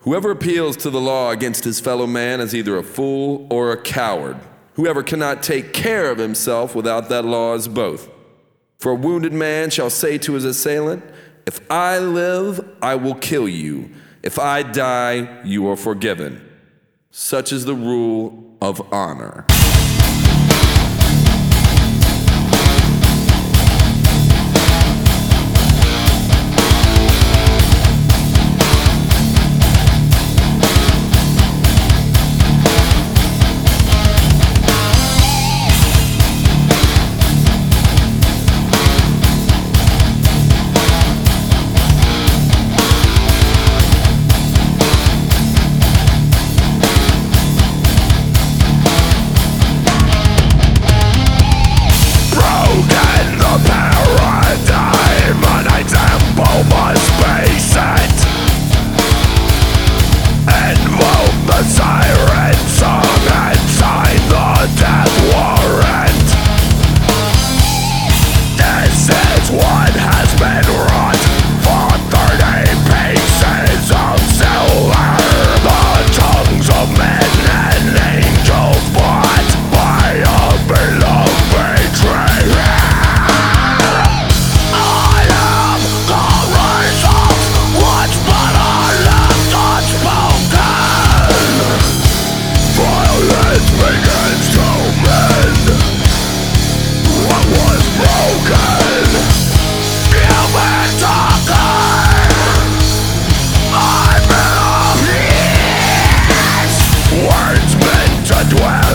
Whoever appeals to the law against his fellow man is either a fool or a coward. Whoever cannot take care of himself without that law is both. For a wounded man shall say to his assailant, If I live, I will kill you. If I die, you are forgiven. Such is the rule of honor. fire. doigt